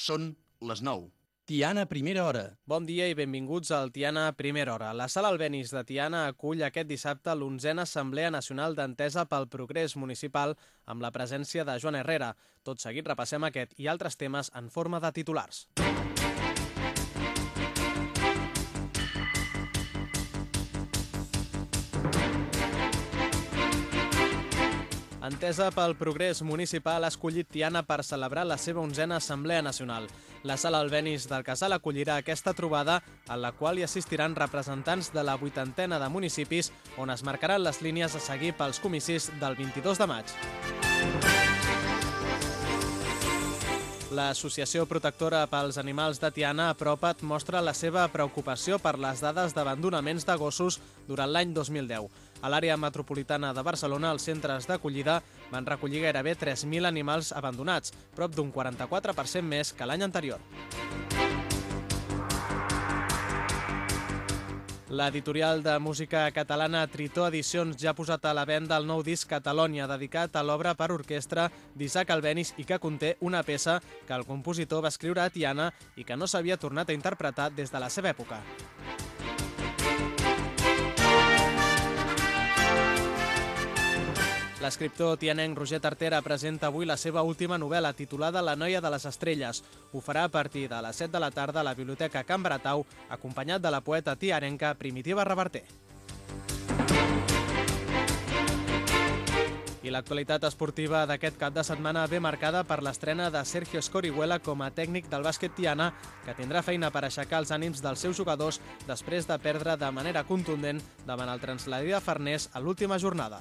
Són les 9. Tiana, primera hora. Bon dia i benvinguts al Tiana Primera Hora. La Sala Albenis de Tiana acull aquest dissabte l'onzena Assemblea Nacional d'Entesa pel Progrés Municipal amb la presència de Joan Herrera. Tot seguit repassem aquest i altres temes en forma de titulars. Entesa pel Progrés Municipal ha escollit Tiana per celebrar la seva onzena Assemblea Nacional. La sala Albenis del Casal acollirà aquesta trobada en la qual hi assistiran representants de la vuitantena de municipis on es marcaran les línies a seguir pels comicis del 22 de maig. L'Associació Protectora pels Animals de Tiana, Apropa't, mostra la seva preocupació per les dades d'abandonaments de gossos durant l'any 2010. A l'àrea metropolitana de Barcelona, els centres d'acollida van recollir gairebé 3.000 animals abandonats, prop d'un 44% més que l'any anterior. L'editorial de música catalana Tritó Edicions ja ha posat a la venda el nou disc Catalònia, dedicat a l'obra per orquestra d'Isaac Albenis i que conté una peça que el compositor va escriure a Tiana i que no s'havia tornat a interpretar des de la seva època. L'escriptor tianenc Roger Tartera presenta avui la seva última novel·la titulada La noia de les estrelles. Ho farà a partir de les 7 de la tarda a la Biblioteca Can Baratau, acompanyat de la poeta tiarenca Primitiva Reverter. I l'actualitat esportiva d'aquest cap de setmana ve marcada per l'estrena de Sergio Scorihuela com a tècnic del bàsquet Tiana, que tindrà feina per aixecar els ànims dels seus jugadors després de perdre de manera contundent davant el transladí de Farners a l'última jornada.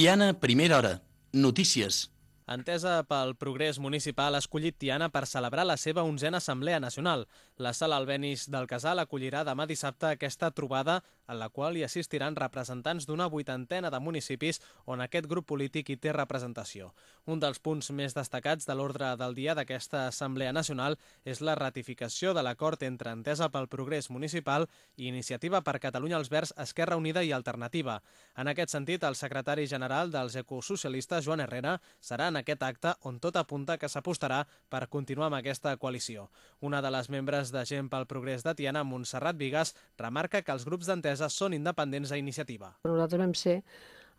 Tiana, primera hora. Notícies. Entesa pel Progrés Municipal ha escollit Tiana per celebrar la seva onzena Assemblea Nacional. La sala Albenis del Casal acollirà demà dissabte aquesta trobada en la qual hi assistiran representants d'una vuitantena de municipis on aquest grup polític hi té representació. Un dels punts més destacats de l'ordre del dia d'aquesta Assemblea Nacional és la ratificació de l'acord entre Entesa pel Progrés Municipal i Iniciativa per Catalunya als Verds, Esquerra Unida i Alternativa. En aquest sentit, el secretari general dels ecosocialistes, Joan Herrera, serà en aquest acte on tot apunta que s'apostarà per continuar amb aquesta coalició. Una de les membres de Gent pel Progrés de Tiana, Montserrat Vigas, remarca que els grups d'entesa són independents a iniciativa. Nosaltres vam ser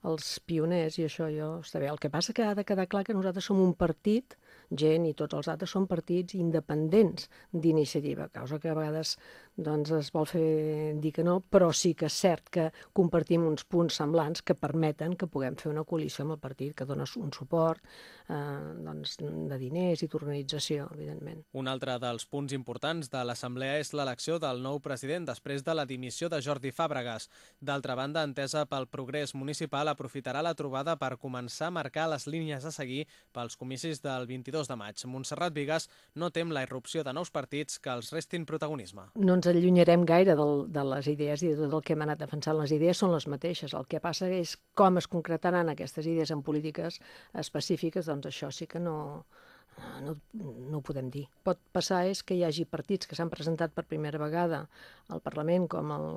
els pioners i això jo està bé. El que passa que ha de quedar clar que nosaltres som un partit, gent i tots els altres són partits independents d'iniciativa, causa que a vegades doncs, es vol fer dir que no, però sí que és cert que compartim uns punts semblants que permeten que puguem fer una coalició amb el partit que dona un suport eh, doncs, de diners i d'organització, evidentment. Un altre dels punts importants de l'Assemblea és l'elecció del nou president després de la dimissió de Jordi Fàbregas. D'altra banda, Entesa pel Progrés Municipal aprofitarà la trobada per començar a marcar les línies a seguir pels comicis del 22 de maig. Montserrat Vigas no tem la irrupció de nous partits que els restin protagonisme. No ens allunyarem gaire del, de les idees i de tot el que hem anat defensant. Les idees són les mateixes. El que passa és com es concretaran aquestes idees en polítiques específiques, doncs això sí que no, no, no ho podem dir. Pot passar és que hi hagi partits que s'han presentat per primera vegada al Parlament com el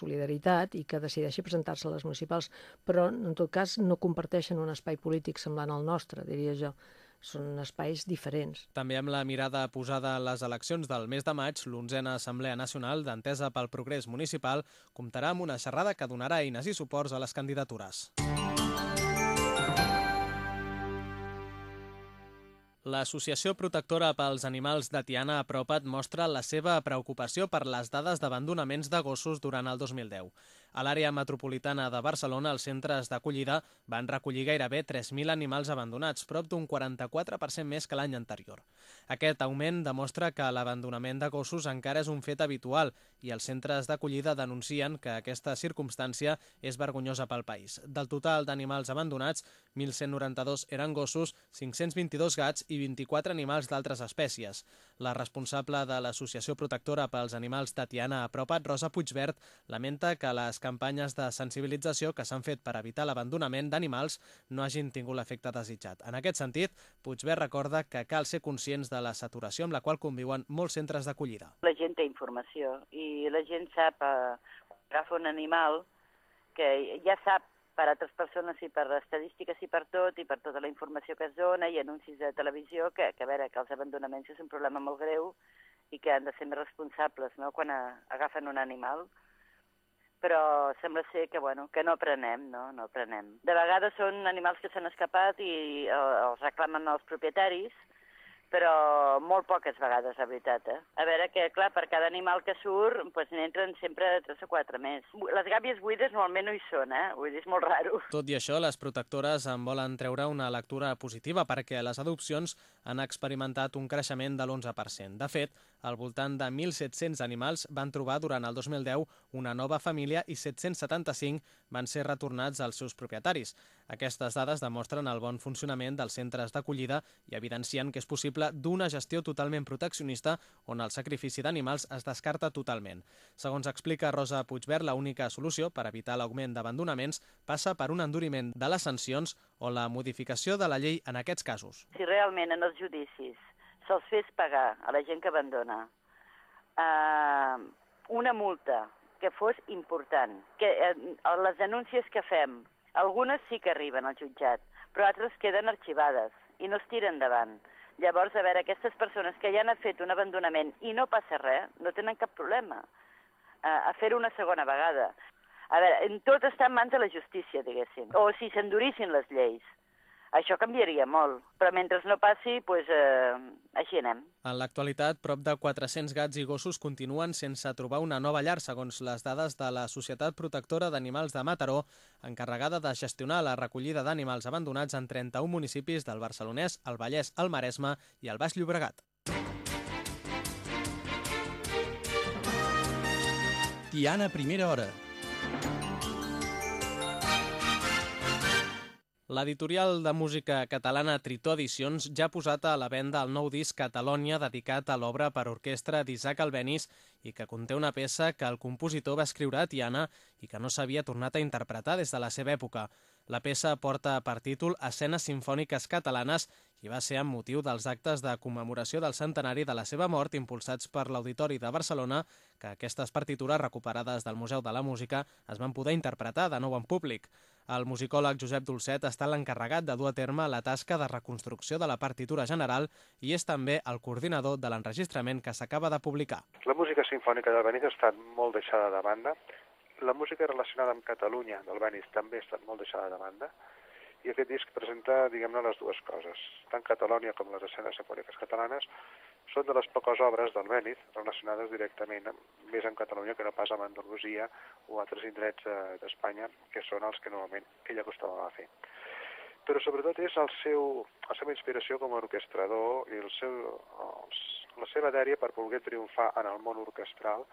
Solidaritat i que decideixi presentar-se a les municipals, però en tot cas no comparteixen un espai polític semblant al nostre, diria jo són espais diferents. També amb la mirada posada a les eleccions del mes de maig, l'onzena Assemblea Nacional d'Entesa pel Progrés Municipal comptarà amb una xerrada que donarà eines i suports a les candidatures. L'Associació Protectora pels Animals de Tiana Apropa't mostra la seva preocupació per les dades d'abandonaments de gossos durant el 2010. A l'àrea metropolitana de Barcelona, els centres d'acollida van recollir gairebé 3.000 animals abandonats, prop d'un 44% més que l'any anterior. Aquest augment demostra que l'abandonament de gossos encara és un fet habitual i els centres d'acollida denuncien que aquesta circumstància és vergonyosa pel país. Del total d'animals abandonats, 1.192 eren gossos, 522 gats i 24 animals d'altres espècies. La responsable de l'Associació Protectora pels Animals Tatiana Apropat, Rosa Puigvert, lamenta que les campanyes de sensibilització que s'han fet per evitar l'abandonament d'animals no hagin tingut l'efecte desitjat. En aquest sentit, Puigvert recorda que cal ser conscients de la saturació amb la qual conviuen molts centres d'acollida. La gent té informació i la gent sap, eh, agafa un animal que ja sap per altres persones i per estadístiques i per tot, i per tota la informació que es dona i anuncis de televisió, que, que a veure, que els abandonaments és un problema molt greu i que han de ser més responsables no? quan a, agafen un animal però sembla ser que, bueno, que no aprenem, no? no aprenem. De vegades són animals que s'han escapat i eh, els reclamen els propietaris, però molt poques vegades, la veritat, eh? A veure que, clar, per cada animal que surt, doncs n'entren sempre tres o quatre més. Les gàbies buides normalment no hi són, eh? Vull dir, és molt raro. Tot i això, les protectores en volen treure una lectura positiva perquè les adopcions han experimentat un creixement de l'11%. De fet, al voltant de 1.700 animals van trobar durant el 2010 una nova família i 775 van ser retornats als seus propietaris. Aquestes dades demostren el bon funcionament dels centres d'acollida i evidencien que és possible d'una gestió totalment proteccionista on el sacrifici d'animals es descarta totalment. Segons explica Rosa Puigvert, l'única solució per evitar l'augment d'abandonaments passa per un enduriment de les sancions o la modificació de la llei en aquests casos. Si realment en els judicis se'ls fes pagar a la gent que abandona eh, una multa que fos important, que eh, les denúncies que fem, algunes sí que arriben al jutjat, però altres queden arxivades i no es tiren endavant. Llavors, a veure, aquestes persones que ja han fet un abandonament i no passa res, no tenen cap problema eh, a fer-ho una segona vegada. A veure, tot està en mans de la justícia, diguéssim. O si s'endurissin les lleis. Això canviaria molt, però mentre no passi, doncs, eh, així anem. En l'actualitat, prop de 400 gats i gossos continuen sense trobar una nova llar, segons les dades de la Societat Protectora d'Animals de Mataró, encarregada de gestionar la recollida d'animals abandonats en 31 municipis del Barcelonès, el Vallès, el Maresme i el Baix Llobregat. Tiana Primera Hora. L'editorial de música catalana Tritó Edicions ja ha posat a la venda el nou disc Catalònia dedicat a l'obra per orquestra d'Isaac Albéniz i que conté una peça que el compositor va escriure a Tiana i que no s'havia tornat a interpretar des de la seva època. La peça porta per títol Escenes Simfòniques Catalanes i va ser amb motiu dels actes de commemoració del centenari de la seva mort impulsats per l'Auditori de Barcelona que aquestes partitures recuperades del Museu de la Música es van poder interpretar de nou en públic. El musicòleg Josep Dolcet està l'encarregat de dur a terme la tasca de reconstrucció de la partitura general i és també el coordinador de l'enregistrament que s'acaba de publicar. La música sinfònica del Benítez ha estat molt deixada de banda. La música relacionada amb Catalunya del Benítez també ha estat molt deixada de banda. I aquest disc presenta, diguem-ne, les dues coses. Tant Catalònia com les escenes sinfòniques catalanes són de les poques obres del Benítez relacionades directament més amb Catalunya que no pas amb Andalusia o altres indrets eh, d'Espanya, que són els que normalment ell acostumava a fer. Però sobretot és el seu, la seva inspiració com a orquestrador i el seu, els, la seva dèria per voler triomfar en el món orquestral,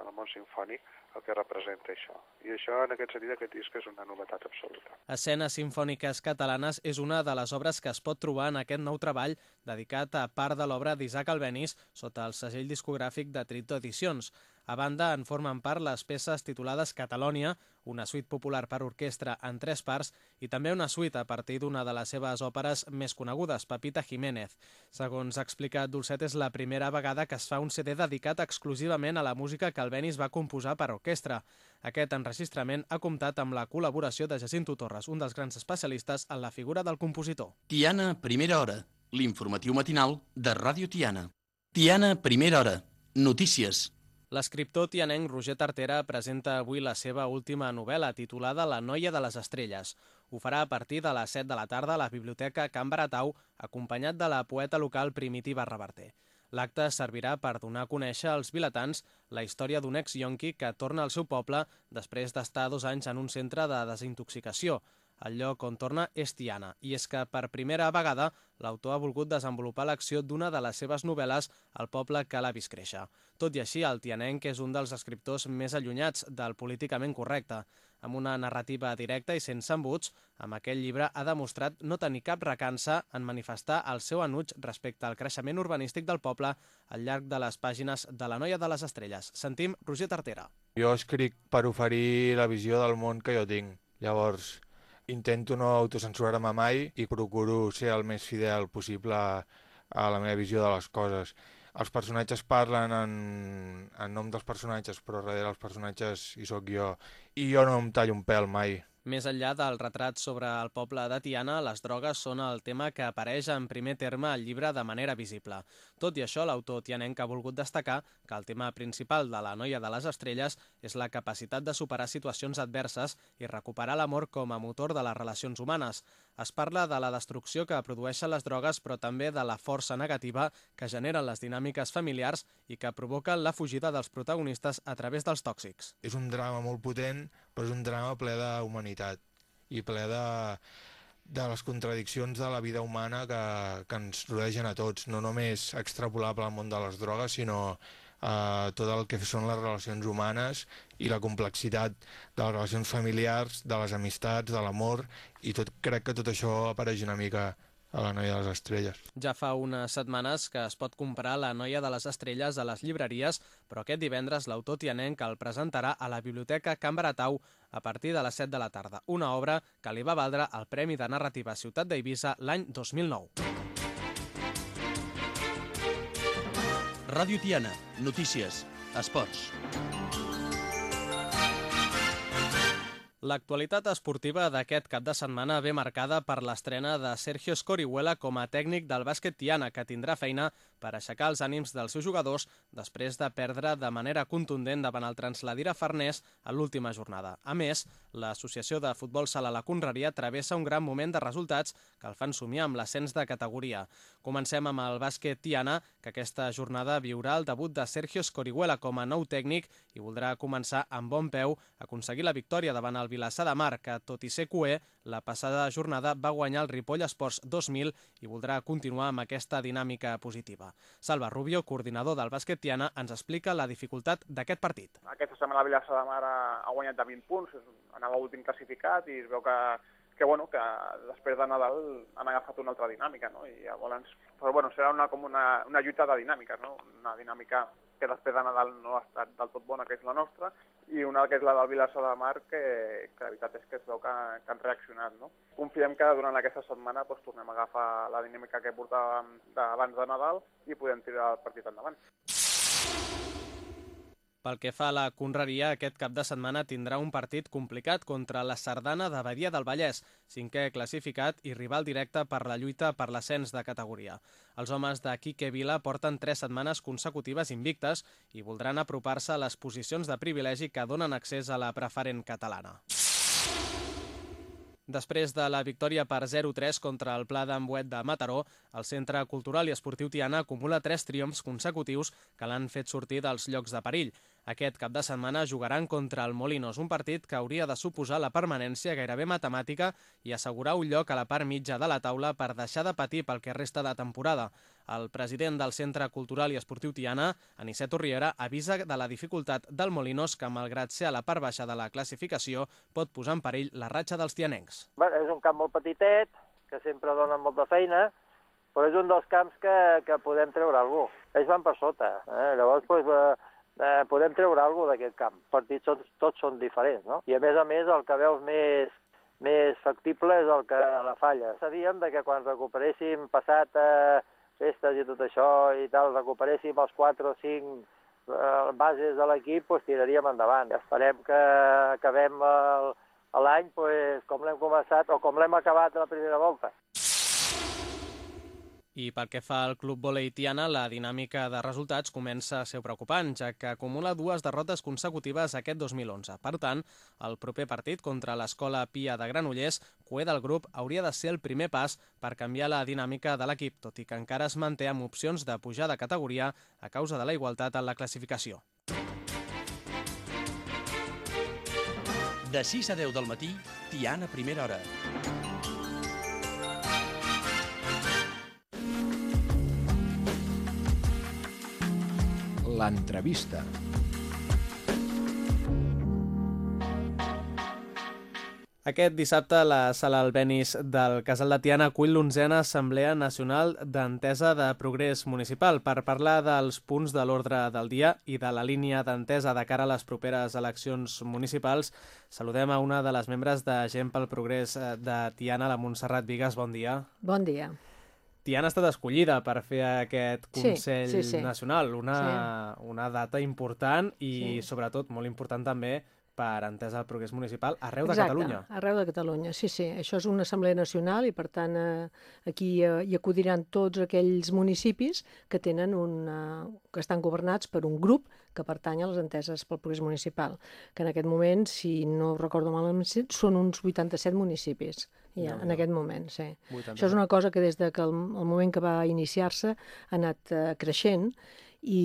en el món sinfònic, el que representa això. I això, en aquest sentit, aquest disc és una novetat absoluta. Escenes Simfòniques Catalanes és una de les obres que es pot trobar en aquest nou treball dedicat a part de l'obra d'Isaac Albéniz sota el segell discogràfic de Trito Edicions. A banda, en formen part les peces titulades Catalònia, una suite popular per orquestra en tres parts i també una suite a partir d'una de les seves òperes més conegudes, Pepita Jiménez. Segons ha explicat Dulcet, és la primera vegada que es fa un CD dedicat exclusivament a la música que Albéniz va composar per orquestra. Aquest enregistrament ha comptat amb la col·laboració de Jacinto Torres, un dels grans especialistes en la figura del compositor. Tiana Primera Hora. L'informatiu matinal de Ràdio Tiana. Tiana Primera Hora. Notícies. L'escriptor tianenc Roger Tartera presenta avui la seva última novel·la titulada La noia de les estrelles, Ho farà a partir de les 7 de la tarda a la Biblioteca Can Baratau, acompanyat de la poeta local Primitiva Reverter. L'acte servirà per donar a conèixer als vilatans la història d'un ex-yonqui que torna al seu poble després d'estar dos anys en un centre de desintoxicació. El lloc on torna és Tiana, i és que per primera vegada l'autor ha volgut desenvolupar l'acció d'una de les seves novel·les al poble que l'ha vist créixer. Tot i així, el tianenc és un dels escriptors més allunyats del políticament correcte. Amb una narrativa directa i sense embuts, amb aquell llibre ha demostrat no tenir cap recança en manifestar el seu enuig respecte al creixement urbanístic del poble al llarg de les pàgines de La noia de les estrelles. Sentim Roger Tartera. Jo escric per oferir la visió del món que jo tinc. Llavors, intento no autocensurar-me mai i procuro ser el més fidel possible a, a la meva visió de les coses. Els personatges parlen en, en nom dels personatges, però darrere els personatges hi sóc jo. I jo no em tallo un pèl mai. Més enllà del retrat sobre el poble de Tiana, les drogues són el tema que apareix en primer terme al llibre de manera visible. Tot i això, l'autor tianenc ha volgut destacar que el tema principal de la noia de les estrelles és la capacitat de superar situacions adverses i recuperar l'amor com a motor de les relacions humanes. Es parla de la destrucció que produeixen les drogues, però també de la força negativa que generen les dinàmiques familiars i que provoquen la fugida dels protagonistes a través dels tòxics. És un drama molt potent, però és un drama ple d'humanitat i ple de, de les contradiccions de la vida humana que, que ens rodegen a tots, no només extrapolable al món de les drogues, sinó a tot el que són les relacions humanes i la complexitat de les relacions familiars, de les amistats, de l'amor, i tot crec que tot això apareix una mica a la noia de les estrelles. Ja fa unes setmanes que es pot comprar La noia de les estrelles a les llibreries, però aquest divendres l'autor tianenc el presentarà a la Biblioteca Can Baratau a partir de les 7 de la tarda, una obra que li va valdre el Premi de Narrativa Ciutat d'Eivissa l'any 2009. Ràdio Tiana, notícies, esports. L'actualitat esportiva d'aquest cap de setmana ve marcada per l'estrena de Sergio Scorihuela com a tècnic del bàsquet Tiana, que tindrà feina per aixecar els ànims dels seus jugadors després de perdre de manera contundent davant el Transladira Farners a l'última jornada. A més, l'Associació de Futbol Sala La Conreria travessa un gran moment de resultats que el fan somiar amb l'ascens de categoria. Comencem amb el bàsquet Tiana, que aquesta jornada viurà el debut de Sergio Scorihuela com a nou tècnic i voldrà començar amb bon peu aconseguir la victòria davant el Vilassar de Mar, que, tot i ser cué, la passada jornada va guanyar el Ripoll Esports 2000 i voldrà continuar amb aquesta dinàmica positiva. Salva Rubio, coordinador del bàsquet Tiana, ens explica la dificultat d'aquest partit. Aquesta setmana la Vilassar de Mar ha, guanyat de 20 punts, anava últim classificat i es veu que, que, bueno, que després de Nadal han agafat una altra dinàmica, no? I llavors, però bueno, serà una, com una, una lluita de dinàmiques, no? Una dinàmica que després de Nadal no ha estat del tot bona, que és la nostra, i una que és la del Vilassar de Mar, que, que la veritat és que es veu que, que han reaccionat. No? Confiem que durant aquesta setmana doncs, tornem a agafar la dinàmica que portàvem d'abans de Nadal i podem tirar el partit endavant. Pel que fa a la Conreria, aquest cap de setmana tindrà un partit complicat contra la Sardana de Badia del Vallès, cinquè classificat i rival directe per la lluita per l'ascens de categoria. Els homes de Quique Vila porten tres setmanes consecutives invictes i voldran apropar-se a les posicions de privilegi que donen accés a la preferent catalana. Després de la victòria per 0-3 contra el Pla d'Ambuet de Mataró, el Centre Cultural i Esportiu Tiana acumula tres triomfs consecutius que l'han fet sortir dels llocs de perill. Aquest cap de setmana jugaran contra el Molinos, un partit que hauria de suposar la permanència gairebé matemàtica i assegurar un lloc a la part mitja de la taula per deixar de patir pel que resta de temporada. El president del Centre Cultural i Esportiu Tiana, Aniceto Riera, avisa de la dificultat del Molinos que, malgrat ser a la part baixa de la classificació, pot posar en perill la ratxa dels tianencs. És un camp molt petitet, que sempre dona molta feina, però és un dels camps que, que podem treure cosa. Ells van per sota, eh? llavors doncs, eh, eh, podem treure alguna d'aquest camp. Els partits són, tots són diferents, no? I a més a més el que veus més, més factible és el que la falla. Sabíem de que quan recuperéssim passat eh, festes i tot això i tal, recuperéssim els 4 o 5 eh, bases de l'equip, doncs tiraríem endavant. Esperem que acabem l'any pues, com l'hem començat o com l'hem acabat la primera volta. I pel que fa al Club Volei Tiana, la dinàmica de resultats comença a ser preocupant, ja que acumula dues derrotes consecutives aquest 2011. Per tant, el proper partit contra l'Escola Pia de Granollers, cué del grup, hauria de ser el primer pas per canviar la dinàmica de l'equip, tot i que encara es manté amb opcions de pujar de categoria a causa de la igualtat en la classificació. De 6 a 10 del matí, Tiana Primera Hora. L'entrevista. Aquest dissabte la Sala Albenis del Casal de Tiana acull l'onzena Assemblea Nacional d'Entesa de Progrés Municipal per parlar dels punts de l'ordre del dia i de la línia d'entesa de cara a les properes eleccions municipals. Saludem a una de les membres de Gent pel Progrés de Tiana, la Montserrat Vigues. Bon dia. Bon dia. Tiana ha estat escollida per fer aquest Sí, Consell sí, sí. Nacional, una, una data important i, Sí. sobretot, molt important també per entesa del progrés municipal arreu de Exacte, Catalunya. arreu de Catalunya, sí, sí. Això és una assemblea nacional i, per tant, eh, aquí eh, hi acudiran tots aquells municipis que tenen un, eh, que estan governats per un grup que pertany a les enteses pel progrés municipal, que en aquest moment, si no recordo malament, són uns 87 municipis, ja, Déu-n'hi-do. en aquest moment, sí. 87. Això és una cosa que des de que el, el moment que va iniciar-se ha anat eh, creixent i,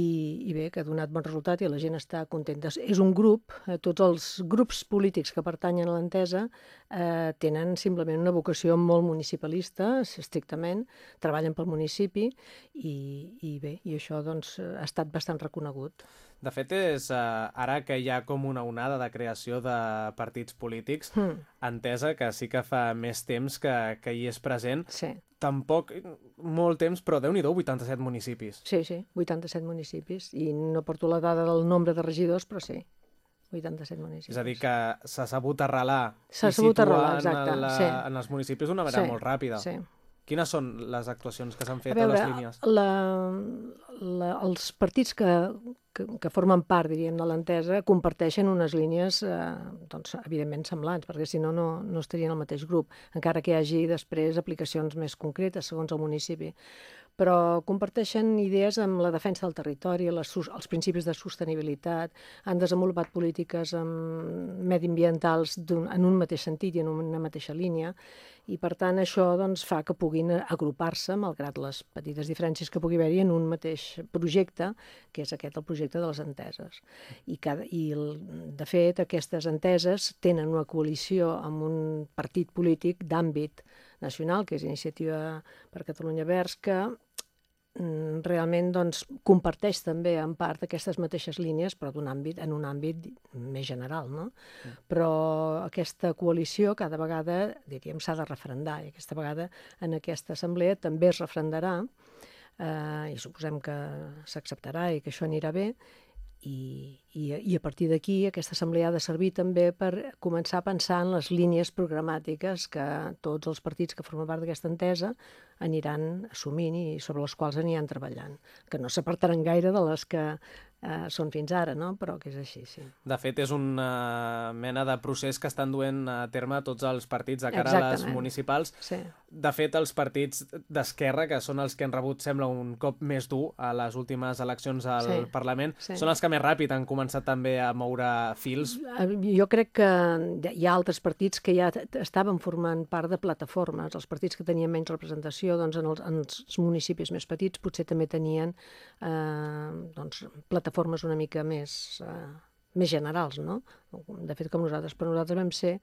i bé, que ha donat bon resultat i la gent està contenta. És un grup, eh, tots els grups polítics que pertanyen a l'entesa eh, tenen simplement una vocació molt municipalista, estrictament, treballen pel municipi i, i bé, i això doncs, ha estat bastant reconegut. De fet, és eh, ara que hi ha com una onada de creació de partits polítics, Hmm. entesa que sí que fa més temps que, que hi és present. Sí. Tampoc molt temps, però déu nhi 87 municipis. Sí, sí, 87 municipis. I no porto la dada del nombre de regidors, però sí, 87 municipis. És a dir, que s'ha sabut arrelar S'ha i sabut arrelar, en, exacte, la, sí. en els municipis d'una manera Sí, molt ràpida. sí. Quines són les actuacions que s'han fet a veure, a les línies? La, la, els partits que, que, que formen part, diríem, de l'entesa, comparteixen unes línies, eh, doncs, evidentment, semblants, perquè si no, no, no estarien al mateix grup, encara que hi hagi després aplicacions més concretes segons el municipi. Però comparteixen idees amb la defensa del territori, les, els principis de sostenibilitat, han desenvolupat polítiques um, mediambientals d'un- en un mateix sentit i en una mateixa línia, i per tant això doncs, fa que puguin agrupar-se, malgrat les petites diferències que pugui haver-hi en un mateix projecte, que és aquest el projecte de les enteses. I, cada, i el, de fet, aquestes enteses tenen una coalició amb un partit polític d'àmbit nacional, que és Iniciativa per Catalunya Verds, que mm, realment doncs, comparteix també en part aquestes mateixes línies, però d'un àmbit, en un àmbit més general. No? Però aquesta coalició cada vegada, diríem, s'ha de referendar, i aquesta vegada en aquesta assemblea també es referendarà, eh, i suposem que s'acceptarà i que això anirà bé, i, i, i a partir d'aquí aquesta assemblea ha de servir també per començar a pensar en les línies programàtiques que tots els partits que formen part d'aquesta entesa aniran assumint i sobre les quals aniran treballant, que no s'apartaran gaire de les que eh, són fins ara, no? però que és així, sí. De fet, és una mena de procés que estan duent a terme tots els partits de cara a les Exactament. municipals. Sí. De fet, els partits d'esquerra, que són els que han rebut, sembla, un cop més dur a les últimes eleccions al Sí, Parlament, sí. són els que més ràpid han començat també a moure fils. Eh, Jo crec que hi ha altres partits que ja estaven formant part de plataformes. Els partits que tenien menys representació doncs, en, els, en els municipis més petits potser també tenien eh, doncs, plataformes una mica més, eh, més generals, no? De fet, com nosaltres, però nosaltres vam ser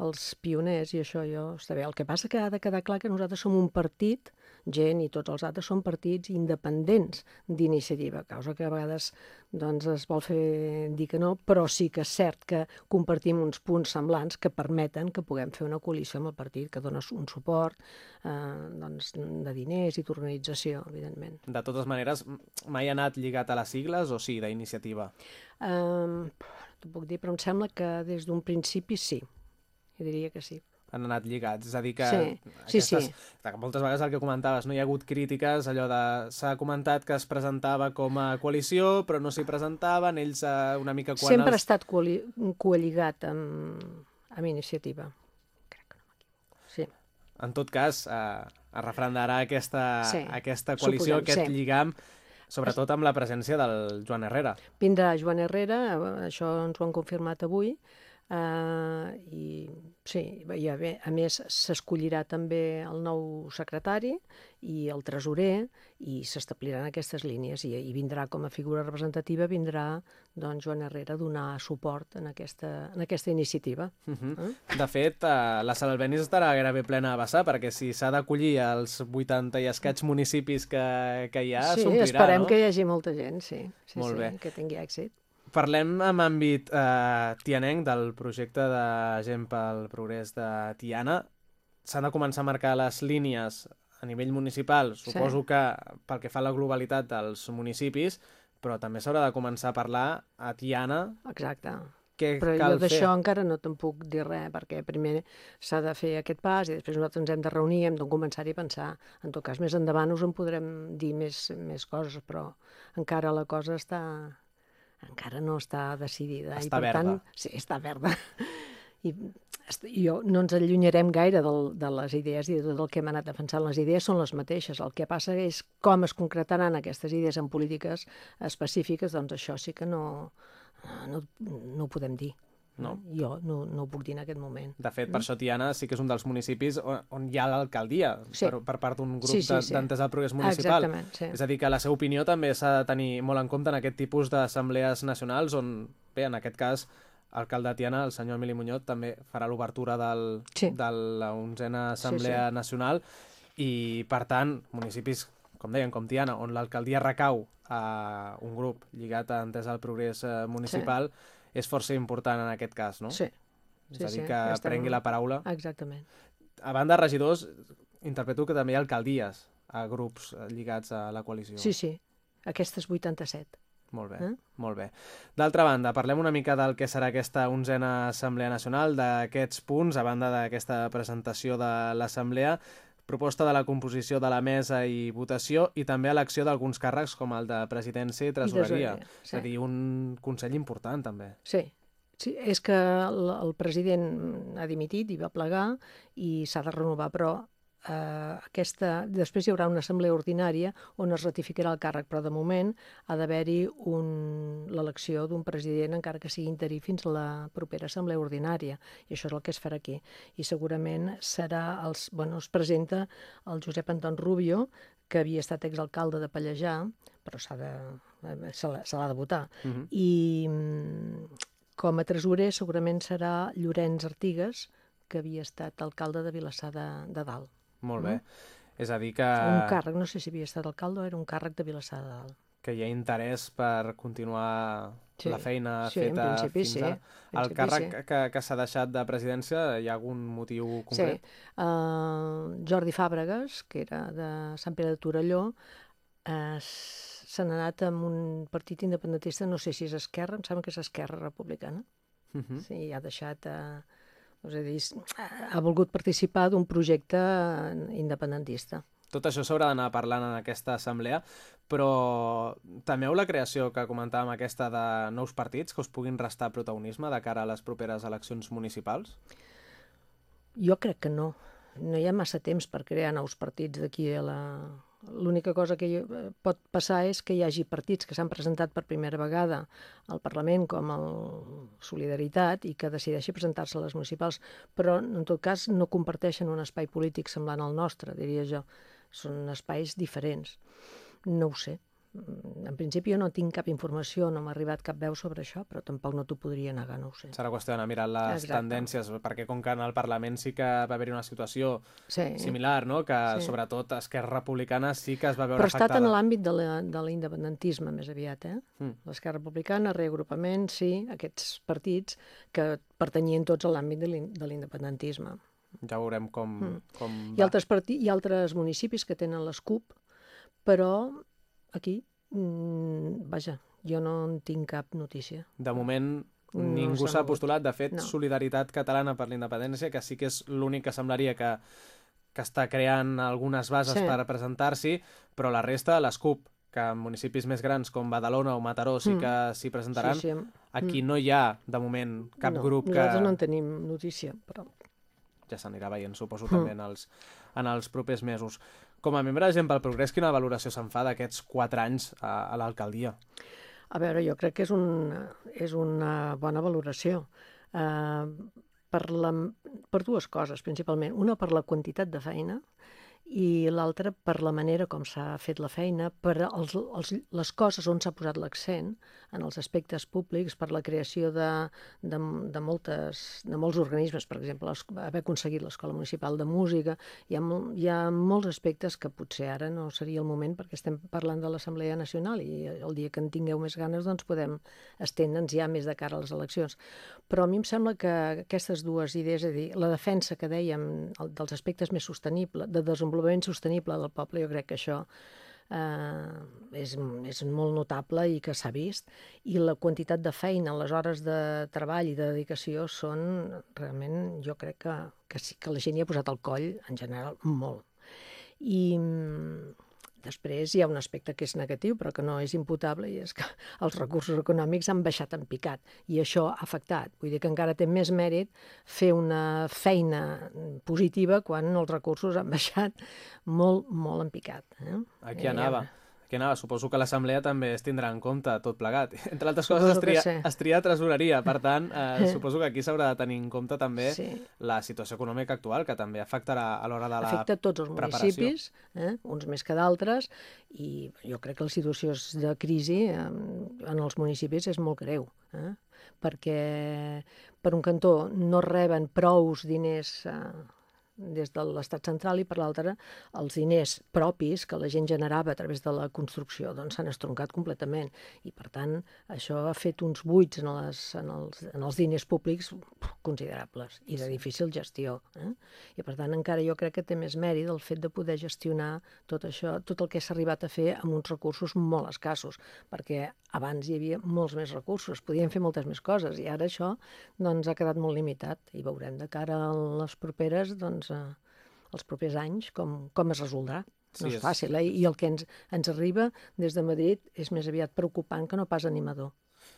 els pioners i això jo està bé. El que passa que ha de quedar clar que nosaltres som un partit, gent i tots els altres són partits independents d'iniciativa, causa que a vegades doncs, es vol fer dir que no, però sí que és cert que compartim uns punts semblants que permeten que puguem fer una coalició amb el partit que dona un suport eh, doncs, de diners i d'organització, evidentment. De totes maneres, mai ha anat lligat a les sigles o sí, d'iniciativa? Um, T'ho puc dir, però em sembla que des d'un principi sí. Jo diria que sí. Han anat lligats, és a dir que Sí, sí, sí. que moltes vegades el que comentaves, no hi ha hagut crítiques, allò de s'ha comentat que es presentava com a coalició, però no s'hi presentaven, ells eh, una mica quan Sempre ha els... estat coali coalligat amb, amb iniciativa. Crec que no m'equivoco. Sí. En tot cas, eh, es refrendarà aquesta, Sí, aquesta coalició, suposem, aquest sí. lligam, sobretot amb la presència del Joan Herrera. Vindrà Joan Herrera, eh, això ens ho han confirmat avui, eh, i sí, i a, a més s'escollirà també el nou secretari i el tresorer i s'establiran aquestes línies i, i vindrà com a figura representativa vindrà doncs, Joan Herrera a donar suport en aquesta, en aquesta iniciativa. Uh -huh. Eh? De fet, eh, la sala Albenis estarà gairebé plena a vessar, perquè si s'ha d'acollir als 80 i escaig municipis que, que hi ha, sí, s'omplirà, esperem no? que hi hagi molta gent, sí. sí Molt sí, bé. Que tingui èxit. Parlem en àmbit eh, tianenc del projecte de Gent pel Progrés de Tiana. S'han de començar a marcar les línies a nivell municipal, suposo que pel que fa a la globalitat dels municipis, però també s'haurà de començar a parlar a Tiana Exacte. què Però cal jo d'això encara no te'n puc dir res, perquè primer s'ha de fer aquest pas i després nosaltres ens hem de reunir, hem de començar-hi a pensar. En tot cas, més endavant us en podrem dir més, més coses, però encara la cosa està... encara no està decidida. Està I per verda. tant, sí, està verda. I jo no ens allunyarem gaire del, de les idees i de tot el que hem anat defensant. Les idees són les mateixes. El que passa és com es concretaran aquestes idees en polítiques específiques, doncs això sí que no, no, no ho podem dir. No. Jo no, no ho puc dir en aquest moment. De fet, per això Tiana sí que és un dels municipis on, on hi ha l'alcaldia Sí. per, per part d'un grup Sí, sí, sí. d'entesa del progrés municipal. Exactament, sí. És a dir, que la seva opinió també s'ha de tenir molt en compte en aquest tipus d'assemblees nacionals on, bé, en aquest cas, l'alcalde de Tiana, el senyor Emili Muñoz, també farà l'obertura del, Sí. de la onzena assemblea sí. nacional i, per tant, municipis, com deien, com Tiana, on l'alcaldia recau a un grup lligat a entesa del progrés eh, municipal, és força important en aquest cas, no? Sí. És Sí, a dir, sí, que estem- prengui la paraula. Exactament. A banda de regidors, interpreto que també hi ha alcaldies a grups eh, lligats a la coalició. Sí, sí. Aquestes 87. Molt bé, Eh? molt bé. D'altra banda, parlem una mica del que serà aquesta onzena Assemblea Nacional, d'aquests punts, a banda d'aquesta presentació de l'Assemblea, proposta de la composició de la mesa i votació i també elecció d'alguns càrrecs com el de presidència i tresoreria. tresoreria, És a sí. dir, un consell important també. Sí. sí. És que el, el president ha dimitit i va plegar i s'ha de renovar, però eh, aquesta, després hi haurà una assemblea ordinària on es ratificarà el càrrec, però de moment ha d'haver-hi un- l'elecció d'un president encara que sigui interí fins a la propera assemblea ordinària i això és el que es farà aquí. I segurament serà els, bueno, es presenta el Josep Anton Rubio que havia estat exalcalde de Pallejà però s'ha de, se l'ha de votar. Mhm. i mm, com a tresorer segurament serà Llorenç Artigues que havia estat alcalde de Vilassar de, de Dalt Molt bé. És a dir que, un càrrec, no sé si havia estat alcalde o era un càrrec de Vilassar de Dalt que hi ha interès per continuar Sí. la feina Sí, feta principi fins sí, ara. El principi càrrec sí. que, que s'ha deixat de presidència, hi ha algun motiu concret? Sí, uh, Jordi Fàbregas, que era de Sant Pere de Torelló, uh, se n'ha anat amb un partit independentista, no sé si és Esquerra, em sembla que és Esquerra Republicana. Mhm. Sí, ha deixat... Uh, és a dir, ha volgut participar d'un projecte eh, independentista. Tot això s'haurà d'anar parlant en aquesta assemblea, però temeu la creació que comentàvem aquesta de nous partits que us puguin restar protagonisme de cara a les properes eleccions municipals? Jo crec que no. No hi ha massa temps per crear nous partits d'aquí a la... L'única cosa que eh, pot passar és que hi hagi partits que s'han presentat per primera vegada al Parlament com el Solidaritat i que decideixi presentar-se a les municipals, però en tot cas no comparteixen un espai polític semblant al nostre, diria jo. Són espais diferents. No ho sé. Mm, En principi jo no tinc cap informació, no m'ha arribat cap veu sobre això, però tampoc no t'ho podria negar, no ho sé. Serà qüestió d'anar mirant les Exacte. tendències, perquè com que en el Parlament sí que va haver-hi una situació Sí. similar, no? que Sí. sobretot Esquerra Republicana sí que es va veure Però ha estat afectada. en l'àmbit de l'independentisme més aviat, eh? Mm. L'Esquerra Republicana, reagrupament, sí, aquests partits que pertanyien tots a l'àmbit de l'in- de l'independentisme. Ja veurem com, Mm. com Hi va. ha, altres parti hi ha altres municipis que tenen les CUP, però aquí, mm, vaja, jo no en tinc cap notícia. De moment No ningú s'ha s'ha postulat. De fet, No. Solidaritat Catalana per la Independència, que sí que és l'únic que semblaria que, que està creant algunes bases Sí. per presentar-s'hi, però la resta, les CUP, que en municipis més grans com Badalona o Mataró sí Mm. que s'hi presentaran, Sí, sí, aquí mm. no hi ha, de moment, cap no, grup que... Nosaltres no en tenim notícia, però... ja s'anirà veient, suposo, Mm. també en els, en els propers mesos. Com a membre de gent pel Progrés, quina valoració se'n fa d'aquests quatre anys a, a l'alcaldia? A veure, jo crec que és, un, és una bona valoració. Uh, per, la, per dues coses, principalment. Una, per la quantitat de feina i l'altra per la manera com s'ha fet la feina, per els, els, les coses on s'ha posat l'accent, en els aspectes públics, per la creació de, de, de, moltes, de molts organismes, per exemple, les, haver aconseguit l'Escola Municipal de Música, hi ha, hi ha molts aspectes que potser ara no seria el moment perquè estem parlant de l'Assemblea Nacional i el dia que en tingueu més ganes doncs podem estendre'ns ja més de cara a les eleccions. Però a mi em sembla que aquestes dues idees, és a dir, la defensa que dèiem el- dels aspectes més sostenibles, de desenvolupament sostenible del poble, jo crec que això eh, és, és molt notable i que s'ha vist, i la quantitat de feina, les hores de treball i de dedicació són realment, jo crec que, que sí que la gent hi ha posat el coll, en general, molt. I després hi ha un aspecte que és negatiu, però que no és imputable, i és que els recursos econòmics han baixat en picat, i això ha afectat. Vull dir que encara té més mèrit fer una feina positiva quan els recursos han baixat molt, molt en picat. Eh? Aquí Eh, Aquí anava. Suposo que l'assemblea també es tindrà en compte tot plegat. Entre altres Suposo coses, es que tria, sí. es tria tresoreria. Per tant, eh, suposo que aquí s'haurà de tenir en compte també Sí. la situació econòmica actual, que també afectarà a l'hora de la afecta tots els preparació. municipis, eh? uns més que d'altres, i jo crec que la situació de crisi eh, en els municipis és molt greu, eh? perquè per un cantó no reben prous diners eh, des de l'estat central i per l'altre els diners propis que la gent generava a través de la construcció doncs s'han estroncat completament i per tant això ha fet uns buits en, les, en, els, en els diners públics considerables i de difícil gestió. Eh? I per tant encara jo crec que té més mèrit el fet de poder gestionar tot això, tot el que s'ha arribat a fer amb uns recursos molt escassos, perquè abans hi havia molts més recursos, podien fer moltes més coses i ara això doncs, ha quedat molt limitat i veurem de cara a les properes, doncs, eh, els propers anys com, com es resoldrà. Sí, no és és- fàcil, eh? I el que ens, ens arriba des de Madrid és més aviat preocupant que no pas animador.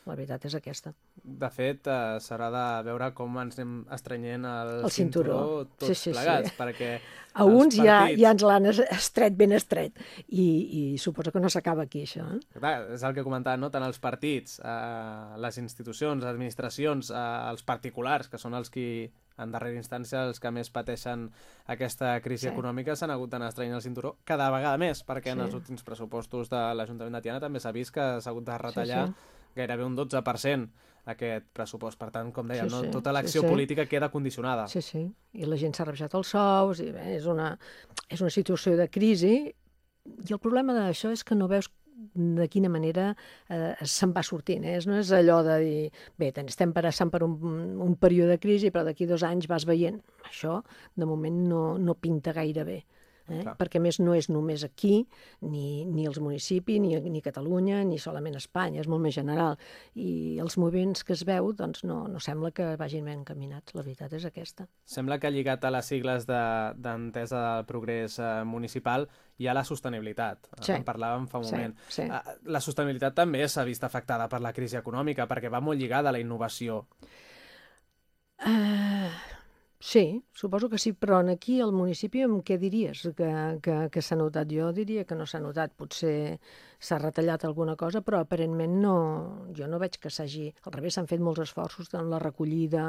La veritat és aquesta. De fet, eh, serà de veure com ens anem estrenyent el, El cinturó. tots Sí, sí, sí. plegats, perquè A uns ja, partits- ja ens l'han es- estret ben estret i, i suposo que no s'acaba aquí això. Eh? Clar, és el que comentava, no? tant els partits, eh, les institucions, administracions, eh, els particulars, que són els qui, en darrera instància, els que més pateixen aquesta crisi Sí. econòmica, s'han hagut d'anar estrenyent el cinturó cada vegada més, perquè en Sí. els últims pressupostos de l'Ajuntament de Tiana també s'ha vist que s'ha hagut de retallar sí. Gairebé un 12% aquest pressupost. Per tant, com dèiem, Sí, no? sí, tota sí, l'acció sí. política queda condicionada. Sí, sí. I la gent s'ha rebaixat els sous, i bé, és una, és una situació de crisi, i el problema d'això és que no veus de quina manera eh, se'n va sortint. Eh? No és allò de dir, bé, estem passant per un, un període de crisi, però d'aquí dos anys vas veient. Això, de moment, no, no pinta gaire bé. Eh? Clar. Perquè, més, no és només aquí, ni, ni els municipis, ni, ni Catalunya, ni solament Espanya, és molt més general. I els moviments que es veu, doncs, no, no sembla que vagin ben encaminats. La veritat és aquesta. Sembla que lligat a les sigles de- d'entesa de, del progrés eh, municipal hi ha la sostenibilitat. Sí. En parlàvem fa un Sí, moment. sí. Eh, La sostenibilitat també s'ha vist afectada per la crisi econòmica perquè va molt lligada a la innovació. Uh, sí, suposo que sí, però aquí al municipi què diries que, que, que s'ha notat? Jo diria que no s'ha notat, potser s'ha retallat alguna cosa, però aparentment no, jo no veig que s'hagi... Al revés, s'han fet molts esforços en la recollida,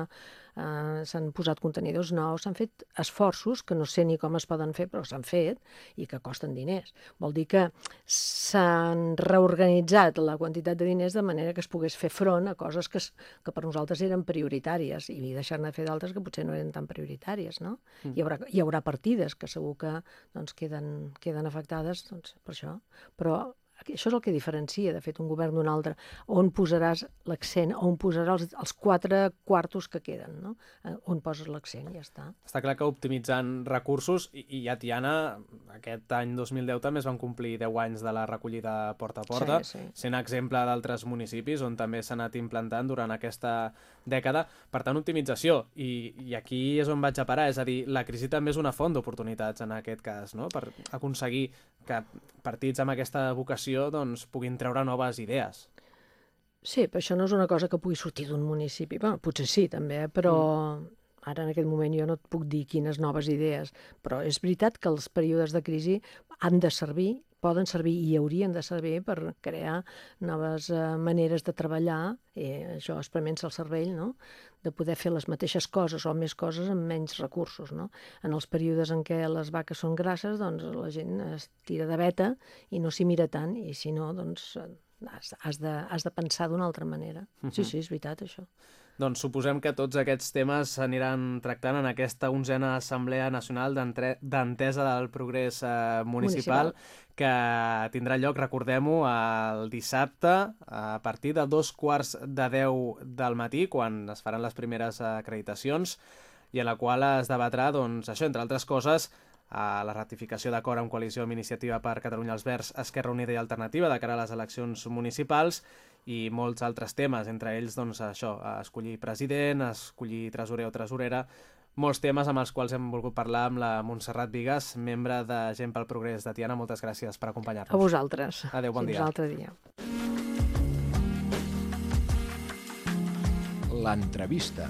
eh, s'han posat contenidors nous, s'han fet esforços que no sé ni com es poden fer, però s'han fet i que costen diners. Vol dir que s'han reorganitzat la quantitat de diners de manera que es pogués fer front a coses que, es, que per nosaltres eren prioritàries i deixar-ne de fer d'altres que potser no eren tan prioritàries, no? Mm. Hi, haurà, hi haurà partides que segur que doncs, queden, queden afectades doncs, per això, però això és el que diferencia, de fet, un govern d'un altre, on posaràs l'accent, on posaràs els, els quatre quartos que queden, no? Eh, On poses l'accent, ja està. Està clar que optimitzant recursos, i, i a Tiana aquest any 2010 també es van complir 10 anys de la recollida porta a porta, Sí, sí. sent exemple d'altres municipis on també s'ha anat implantant durant aquesta dècada. Per tant, optimització. I, I aquí és on vaig a parar, és a dir, la crisi també és una font d'oportunitats en aquest cas, no? per aconseguir que partits amb aquesta vocació doncs, puguin treure noves idees. Sí, però això no és una cosa que pugui sortir d'un municipi. Bueno, potser sí, també, eh? però mm. ara en aquest moment jo no et puc dir quines noves idees, però és veritat que els períodes de crisi han de servir, poden servir i haurien de servir per crear noves eh, maneres de treballar, eh, això experiments el cervell, no? De poder fer les mateixes coses o més coses amb menys recursos. No? En els períodes en què les vaques són grasses, doncs la gent es tira de veta i no s'hi mira tant, i si no, doncs eh, has, has, de, has de pensar d'una altra manera. Sí, sí, és veritat, això. Doncs suposem que tots aquests temes s'aniran tractant en aquesta onzena Assemblea Nacional d'Entesa del Progrés eh, municipal, Municipal. que tindrà lloc, recordem-ho, el dissabte a partir de dos quarts de deu del matí, quan es faran les primeres acreditacions, i en la qual es debatrà, doncs, això, entre altres coses, a la ratificació d'acord amb coalició amb iniciativa per Catalunya els Verds, Esquerra Unida i Alternativa de cara a les eleccions municipals i molts altres temes, entre ells doncs, això, escollir president, escollir tresorer o tresorera, molts temes amb els quals hem volgut parlar amb la Montserrat Vigues, membre de Gent pel Progrés de Tiana. Moltes gràcies per acompanyar-nos. A vosaltres. Adéu, bon Fins dia. altre dia. L'entrevista.